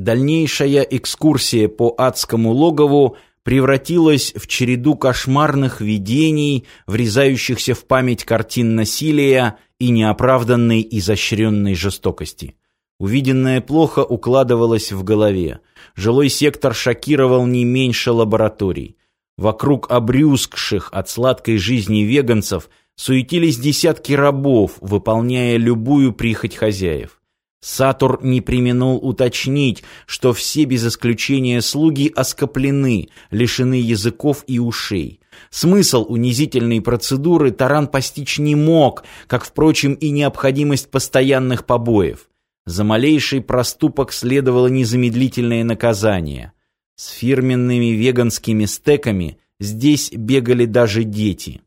Дальнейшая экскурсия по адскому логову превратилась в череду кошмарных видений, врезающихся в память картин насилия и неоправданной изощренной жестокости. Увиденное плохо укладывалось в голове. Жилой сектор шокировал не меньше лабораторий. Вокруг обрюзгших от сладкой жизни веганцев суетились десятки рабов, выполняя любую прихоть хозяев. Сатур не применул уточнить, что все без исключения слуги оскоплены, лишены языков и ушей. Смысл унизительной процедуры Таран постичь не мог, как, впрочем, и необходимость постоянных побоев. За малейший проступок следовало незамедлительное наказание. С фирменными веганскими стеками здесь бегали даже дети.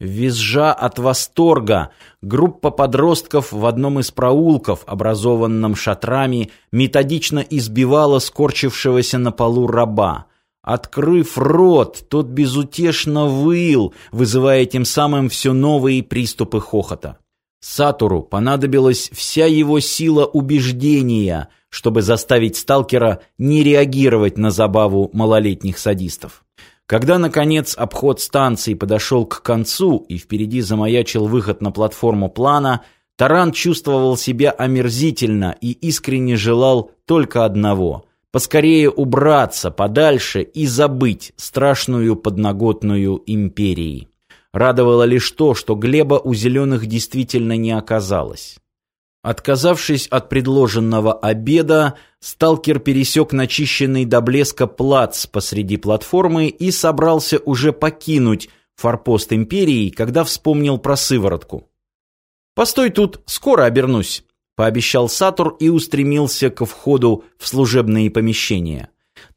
Визжа от восторга, группа подростков в одном из проулков, образованном шатрами, методично избивала скорчившегося на полу раба. Открыв рот, тот безутешно выл, вызывая тем самым все новые приступы хохота. Сатуру понадобилась вся его сила убеждения, чтобы заставить сталкера не реагировать на забаву малолетних садистов. Когда, наконец, обход станции подошел к концу и впереди замаячил выход на платформу плана, Таран чувствовал себя омерзительно и искренне желал только одного — поскорее убраться подальше и забыть страшную подноготную империи. Радовало лишь то, что Глеба у зеленых действительно не оказалось. Отказавшись от предложенного обеда, сталкер пересек начищенный до блеска плац посреди платформы и собрался уже покинуть форпост империи, когда вспомнил про сыворотку. «Постой тут, скоро обернусь», — пообещал Сатур и устремился к входу в служебные помещения.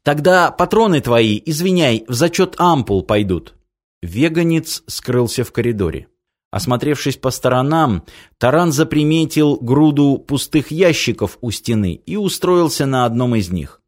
«Тогда патроны твои, извиняй, в зачет ампул пойдут». Веганец скрылся в коридоре. Осмотревшись по сторонам, Таран заприметил груду пустых ящиков у стены и устроился на одном из них.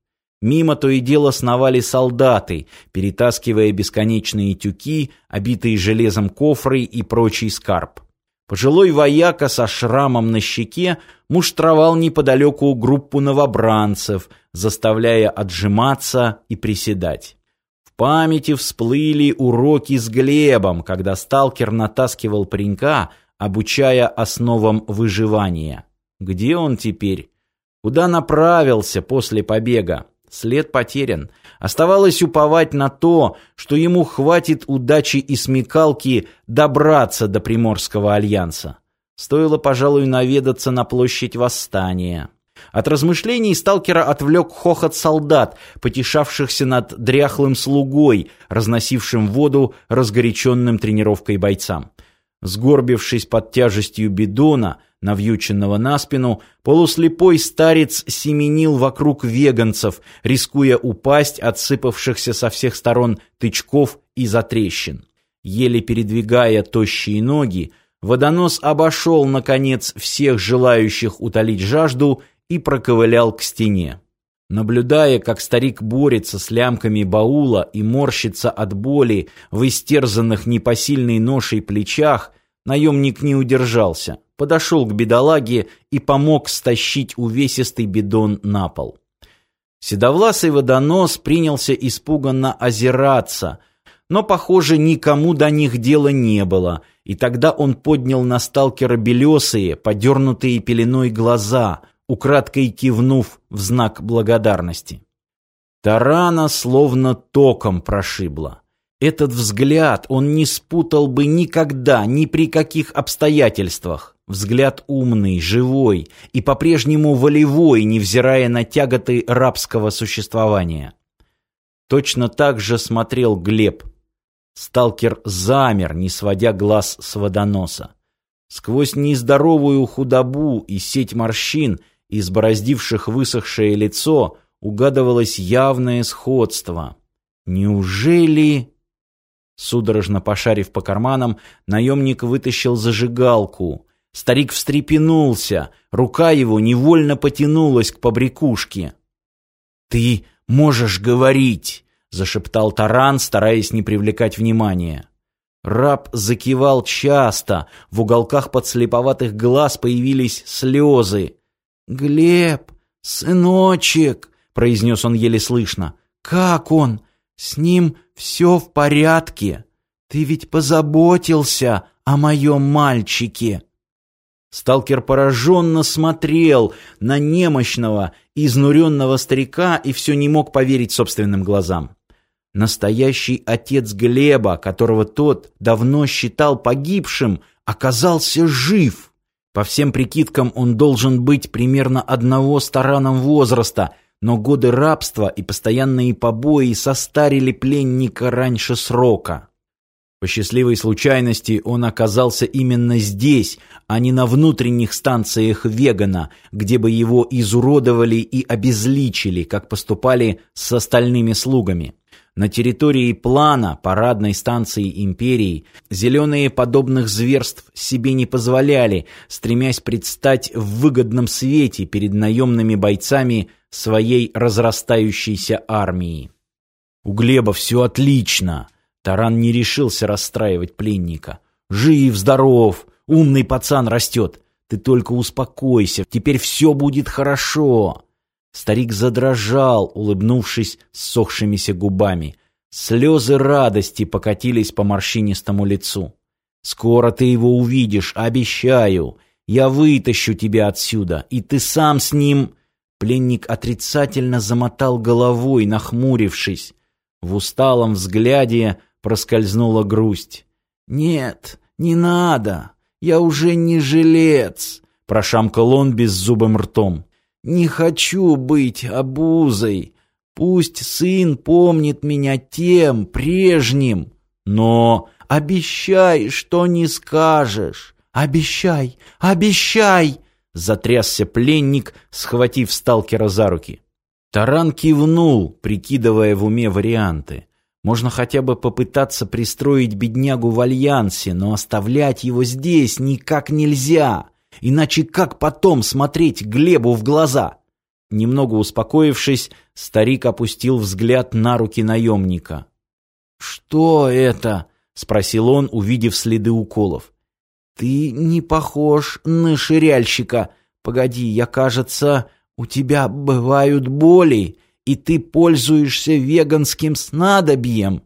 Мимо то и дело сновали солдаты, перетаскивая бесконечные тюки, обитые железом кофры и прочий скарб. Пожилой вояка со шрамом на щеке муштровал неподалеку группу новобранцев, заставляя отжиматься и приседать памяти всплыли уроки с Глебом, когда сталкер натаскивал паренька, обучая основам выживания. Где он теперь? Куда направился после побега? След потерян. Оставалось уповать на то, что ему хватит удачи и смекалки добраться до Приморского альянса. Стоило, пожалуй, наведаться на площадь Восстания. От размышлений сталкера отвлек хохот солдат, потешавшихся над дряхлым слугой, разносившим воду разгоряченным тренировкой бойцам. Сгорбившись под тяжестью бидона, навьюченного на спину, полуслепой старец семенил вокруг веганцев, рискуя упасть от сыпавшихся со всех сторон тычков и затрещин. Еле передвигая тощие ноги, водонос обошел, наконец, всех желающих утолить жажду и проковылял к стене. Наблюдая, как старик борется с лямками баула и морщится от боли в истерзанных непосильной ношей плечах, наемник не удержался, подошел к бедолаге и помог стащить увесистый бидон на пол. Седовласый водонос принялся испуганно озираться, но, похоже, никому до них дела не было, и тогда он поднял на сталкера белесые, подернутые пеленой глаза — украдкой кивнув в знак благодарности. Тарана словно током прошибло. Этот взгляд он не спутал бы никогда, ни при каких обстоятельствах. Взгляд умный, живой и по-прежнему волевой, невзирая на тяготы рабского существования. Точно так же смотрел Глеб. Сталкер замер, не сводя глаз с водоноса. Сквозь нездоровую худобу и сеть морщин – избороздивших высохшее лицо, угадывалось явное сходство. Неужели... Судорожно пошарив по карманам, наемник вытащил зажигалку. Старик встрепенулся, рука его невольно потянулась к побрякушке. «Ты можешь говорить!» — зашептал Таран, стараясь не привлекать внимания. Раб закивал часто, в уголках подслеповатых глаз появились слезы. «Глеб!» — «Сыночек!» — произнес он еле слышно. «Как он? С ним все в порядке. Ты ведь позаботился о моем мальчике». Сталкер пораженно смотрел на немощного, изнуренного старика и все не мог поверить собственным глазам. Настоящий отец Глеба, которого тот давно считал погибшим, оказался жив. По всем прикидкам он должен быть примерно одного с тараном возраста, но годы рабства и постоянные побои состарили пленника раньше срока. По счастливой случайности он оказался именно здесь, а не на внутренних станциях Вегана, где бы его изуродовали и обезличили, как поступали с остальными слугами. На территории плана парадной станции империи зеленые подобных зверств себе не позволяли, стремясь предстать в выгодном свете перед наемными бойцами своей разрастающейся армии. У Глеба все отлично. Таран не решился расстраивать пленника. Жив, здоров, умный пацан растет. Ты только успокойся, теперь все будет хорошо. Старик задрожал, улыбнувшись ссохшимися губами. Слезы радости покатились по морщинистому лицу. «Скоро ты его увидишь, обещаю. Я вытащу тебя отсюда, и ты сам с ним...» Пленник отрицательно замотал головой, нахмурившись. В усталом взгляде проскользнула грусть. «Нет, не надо. Я уже не жилец», — прошамкал он беззубым ртом. Не хочу быть обузой. Пусть сын помнит меня тем, прежним. Но обещай, что не скажешь. Обещай, обещай!» Затрясся пленник, схватив сталкера за руки. Таран кивнул, прикидывая в уме варианты. Можно хотя бы попытаться пристроить беднягу в альянсе, но оставлять его здесь никак нельзя. Иначе как потом смотреть Глебу в глаза? Немного успокоившись, старик опустил взгляд на руки наемника. «Что это?» — спросил он, увидев следы уколов. «Ты не похож на ширяльщика. Погоди, я, кажется, у тебя бывают боли, и ты пользуешься веганским снадобьем».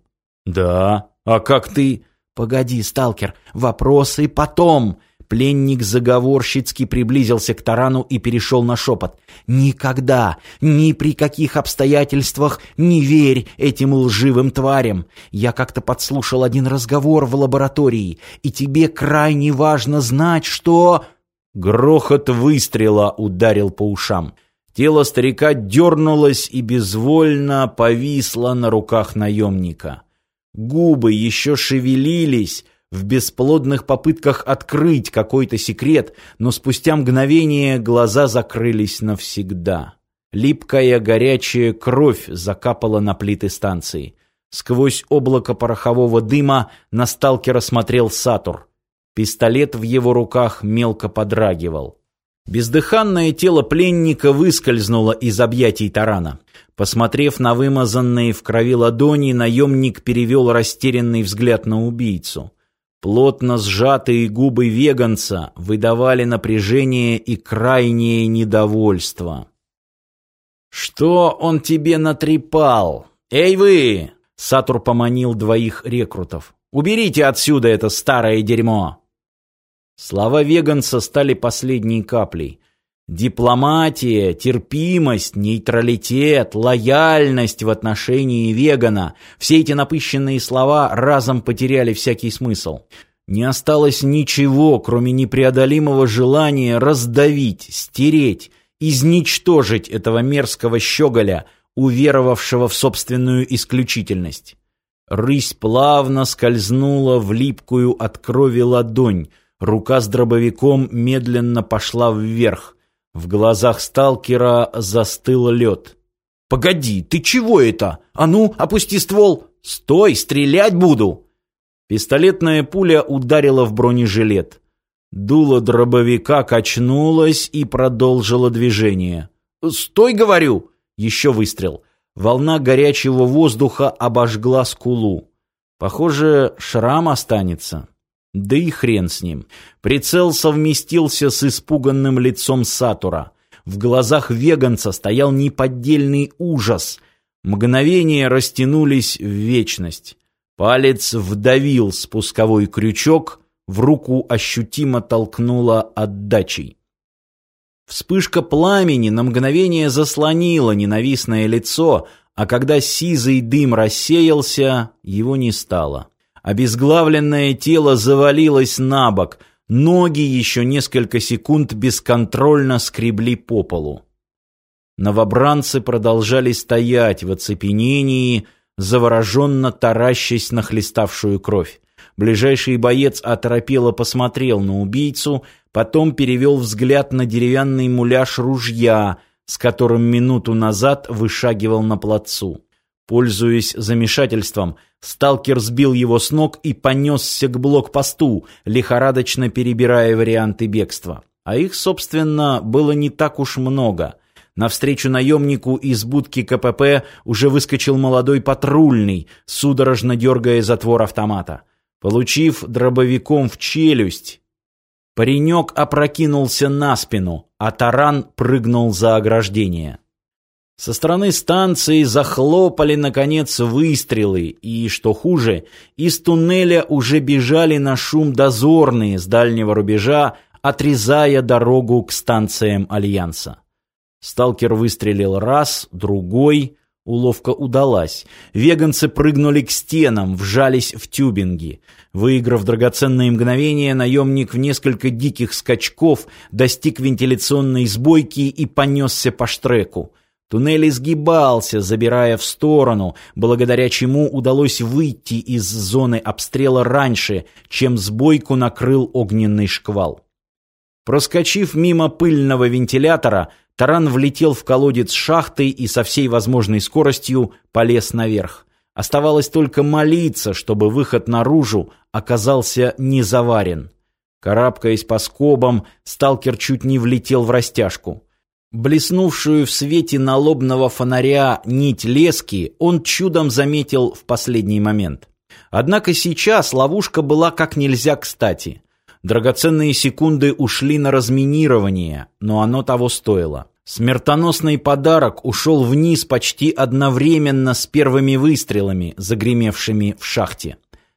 «Да? А как ты...» «Погоди, сталкер, вопросы потом. Пленник заговорщицки приблизился к тарану и перешел на шепот. «Никогда, ни при каких обстоятельствах не верь этим лживым тварям. Я как-то подслушал один разговор в лаборатории, и тебе крайне важно знать, что...» Грохот выстрела ударил по ушам. Тело старика дернулось и безвольно повисло на руках наемника. Губы еще шевелились, в бесплодных попытках открыть какой-то секрет, но спустя мгновение глаза закрылись навсегда. Липкая горячая кровь закапала на плиты станции. Сквозь облако порохового дыма на сталкера смотрел Сатур. Пистолет в его руках мелко подрагивал. Бездыханное тело пленника выскользнуло из объятий тарана. Посмотрев на вымазанные в крови ладони, наемник перевел растерянный взгляд на убийцу. Плотно сжатые губы веганца выдавали напряжение и крайнее недовольство. «Что он тебе натрепал? Эй вы!» Сатур поманил двоих рекрутов. «Уберите отсюда это старое дерьмо!» Слова веганца стали последней каплей. Дипломатия, терпимость, нейтралитет, лояльность в отношении вегана – все эти напыщенные слова разом потеряли всякий смысл. Не осталось ничего, кроме непреодолимого желания раздавить, стереть, изничтожить этого мерзкого щеголя, уверовавшего в собственную исключительность. Рысь плавно скользнула в липкую от крови ладонь, рука с дробовиком медленно пошла вверх – в глазах сталкера застыл лед. «Погоди, ты чего это? А ну, опусти ствол! Стой, стрелять буду!» Пистолетная пуля ударила в бронежилет. Дуло дробовика качнулось и продолжило движение. «Стой, говорю!» Еще выстрел. Волна горячего воздуха обожгла скулу. Похоже, шрам останется. Да и хрен с ним. Прицел совместился с испуганным лицом Сатура. В глазах веганца стоял неподдельный ужас. Мгновения растянулись в вечность. Палец вдавил спусковой крючок, в руку ощутимо толкнуло отдачей. Вспышка пламени на мгновение заслонила ненавистное лицо, а когда сизый дым рассеялся, его не стало. Обезглавленное тело завалилось на бок, ноги еще несколько секунд бесконтрольно скребли по полу. Новобранцы продолжали стоять в оцепенении, завороженно таращась на хлеставшую кровь. Ближайший боец оторопело посмотрел на убийцу, потом перевел взгляд на деревянный муляж ружья, с которым минуту назад вышагивал на плацу. Пользуясь замешательством, сталкер сбил его с ног и понесся к блокпосту, лихорадочно перебирая варианты бегства. А их, собственно, было не так уж много. Навстречу наемнику из будки КПП уже выскочил молодой патрульный, судорожно дергая затвор автомата. Получив дробовиком в челюсть, паренек опрокинулся на спину, а таран прыгнул за ограждение. Со стороны станции захлопали, наконец, выстрелы, и, что хуже, из туннеля уже бежали на шум дозорные с дальнего рубежа, отрезая дорогу к станциям Альянса. Сталкер выстрелил раз, другой, уловка удалась. Веганцы прыгнули к стенам, вжались в тюбинги. Выиграв драгоценные мгновения, наемник в несколько диких скачков достиг вентиляционной сбойки и понесся по штреку. Туннель изгибался, забирая в сторону, благодаря чему удалось выйти из зоны обстрела раньше, чем сбойку накрыл огненный шквал. Проскочив мимо пыльного вентилятора, таран влетел в колодец шахты и со всей возможной скоростью полез наверх. Оставалось только молиться, чтобы выход наружу оказался не заварен. Карабкаясь по скобам, сталкер чуть не влетел в растяжку. Блеснувшую в свете налобного фонаря нить лески он чудом заметил в последний момент. Однако сейчас ловушка была как нельзя кстати. Драгоценные секунды ушли на разминирование, но оно того стоило. Смертоносный подарок ушел вниз почти одновременно с первыми выстрелами, загремевшими в шахте.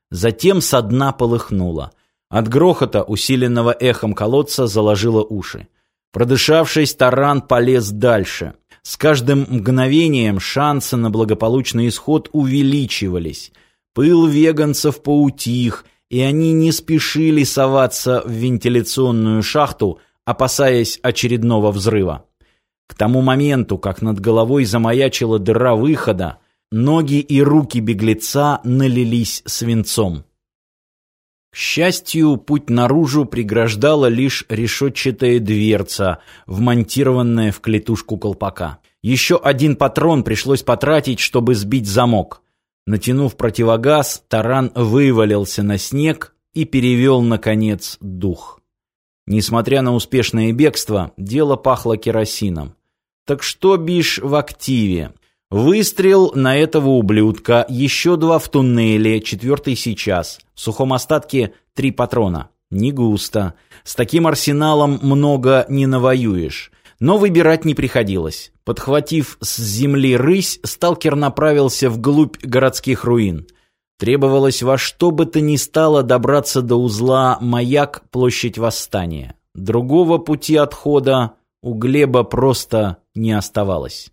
Затем со дна полыхнуло. От грохота, усиленного эхом колодца, заложило уши. Продышавшись, таран полез дальше. С каждым мгновением шансы на благополучный исход увеличивались. Пыл веганцев поутих, и они не спешили соваться в вентиляционную шахту, опасаясь очередного взрыва. К тому моменту, как над головой замаячила дыра выхода, ноги и руки беглеца налились свинцом. К счастью, путь наружу преграждала лишь решетчатая дверца, вмонтированная в клетушку колпака. Еще один патрон пришлось потратить, чтобы сбить замок. Натянув противогаз, таран вывалился на снег и перевел, наконец, дух. Несмотря на успешное бегство, дело пахло керосином. Так что бишь в активе? Выстрел на этого ублюдка, еще два в туннеле, четвертый сейчас. В сухом остатке три патрона. Не густо. С таким арсеналом много не навоюешь. Но выбирать не приходилось. Подхватив с земли рысь, сталкер направился вглубь городских руин. Требовалось во что бы то ни стало добраться до узла «Маяк. Площадь Восстания». Другого пути отхода у Глеба просто не оставалось.